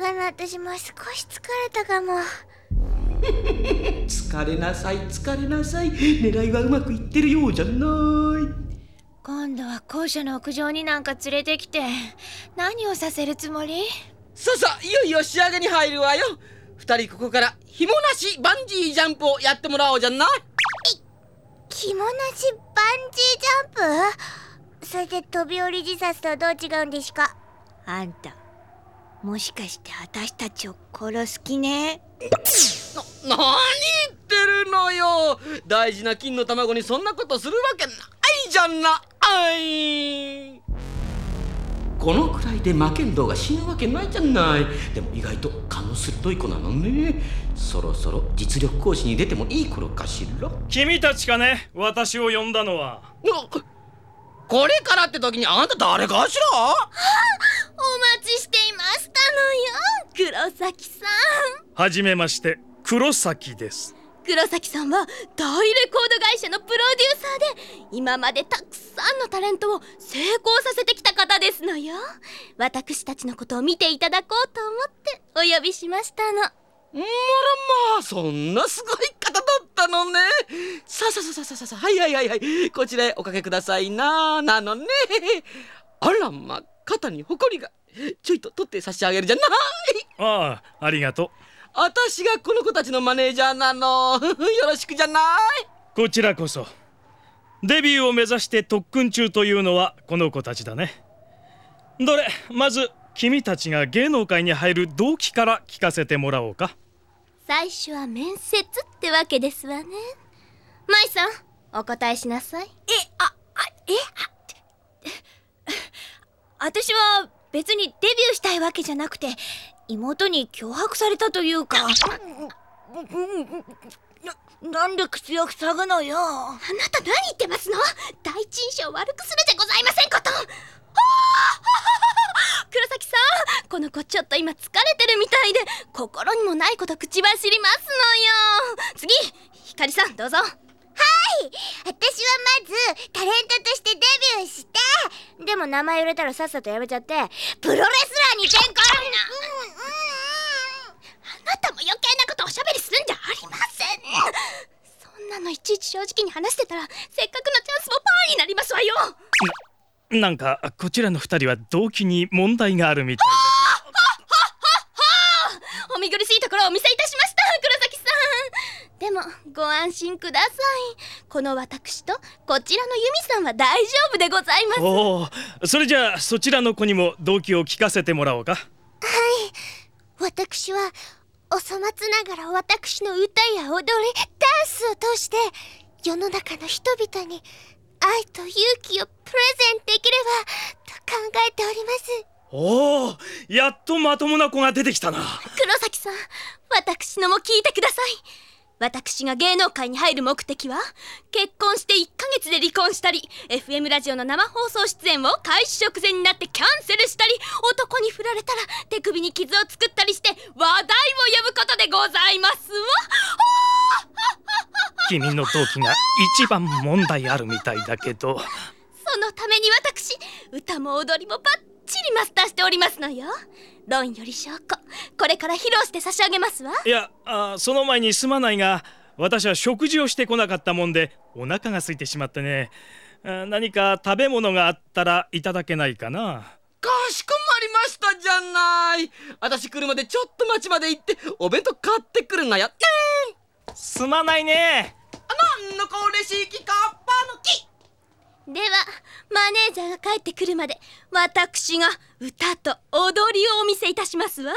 かな私も少し疲れたかも。疲れなさい疲れなさい。狙いはうまくいってるようじゃない。今度は校舎の屋上になんか連れてきて何をさせるつもり？さあさあいよいよ仕上げに入るわよ。二人ここから紐なしバンジージャンプをやってもらおうじゃない。肝なしバンジージャンプ？それで飛び降り自殺とはどう違うんですか？あんたもしかして私たちを殺す気ね？な何言ってるのよ。大事な金の卵にそんなことするわけないじゃない。このくらいで魔剣道が死ぬわけないじゃない。でも意外と勘の鋭い子なのね。そろそろ実力行使に出てもいい頃かしら。君たちかね私を呼んだのは。これからって時にあんた誰かしら？お待ちしていましたのよ黒崎さん。はじめまして黒崎です。黒崎さんは大レコード会社のプロデューサーで今までたくさんのタレントを成功させてきた方ですのよ。私たちのことを見ていただこうと思ってお呼びしましたの。まらまあそんなすごい方だったのね。さあさあさあさあさあはいはいはいはい。こちらへおかけくださいななのね。あらま肩にほこりがちょいと取って差し上げるじゃない。ああありがとう。私がこの子たちのマネージャーなの。よろしくじゃない。こちらこそ。デビューを目指して特訓中というのはこの子たちだね。どれまず君たちが芸能界に入る動機から聞かせてもらおうか。最初は面接ってわけですわね。舞さんお答えしなさい。えああえあ 私は別にデビューしたいわけじゃなくて妹に脅迫されたというか。ななんで口を塞ぐのよ。あなた何言ってますの？第一印象を悪くするじゃございませんこと。黒崎さんこの子ちょっと今疲れてるみたいで心にもないこと口走りますのよ。次ひかりさんどうぞ。はい私はまずタレントとしてデビューしてでも名前売れたらさっさとやめちゃってプロレスラーに転向な、あなたも余計なことおしゃべりするんじゃありません。そんなのいちいち正直に話してたらせっかくのチャンスもパーになりますわよ。なんかこちらの二人は動機に問題があるみたいお見苦しいところをお見せいたしました黒崎さんでもご安心ください。この私とこちらのユミさんは大丈夫でございます。おおそれじゃあそちらの子にも動機を聞かせてもらおうか。はい私はお粗末ながら私の歌や踊りダンスを通して世の中の人々に愛と勇気をプレゼンできればと考えております。おおやっとまともな子が出てきたな。黒崎さん私のも聞いてください私が芸能界に入る目的は結婚して1ヶ月で離婚したり FM ラジオの生放送出演を開始直前になってキャンセルしたり男に振られたら手首に傷を作ったりして話題を呼ぶことでございますわ。君の動機が一番問題あるみたいだけどそのために私歌も踊りもバッチリマスターしておりますのよ。論より証拠これから披露して差し上げますわ。いやあその前にすまないが私は食事をしてこなかったもんでお腹が空いてしまってね。あ何か食べ物があったらいただけないかな。かしこまりましたじゃない。私来るまでちょっと町まで行ってお弁当買ってくるなやすまないね。なんのこれしきか。っぱの木ではマネージャーが帰ってくるまで私が歌と踊りをお見せいたしますわ。